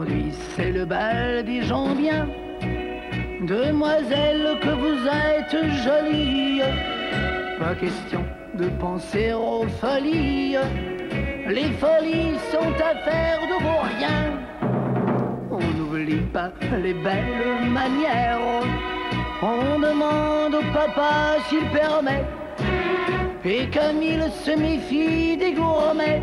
Aujourd'hui c'est le bal des gens bien. Demoiselle que vous êtes jolie. Pas question de penser aux folies. Les folies sont affaires de vos riens. On n'oublie pas les belles manières. On demande au papa s'il permet. Et il se méfie des gourmets,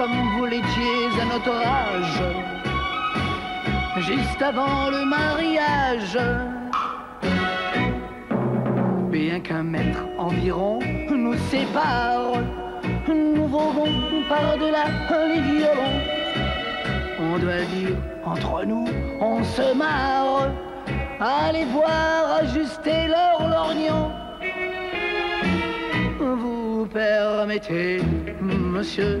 comme vous l'étiez à notre âge, juste avant le mariage. Bien qu'un mètre environ nous sépare, nous volons par-delà les violons. On doit dire, entre nous, on se marre. Allez voir ajuster leur lorgnon. Vous permettez, monsieur,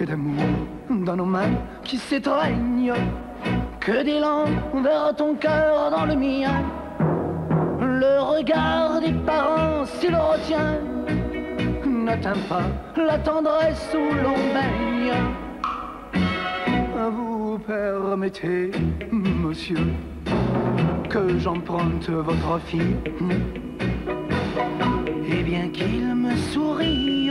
Que d'amour dans nos mains qui s'étreignent, que d'élan vers ton cœur dans le mien. Le regard des parents, s'il retient, n'atteint pas la tendresse où l'on baigne. Vous permettez, monsieur, que j'emprunte votre fille. Et bien qu'il me sourie,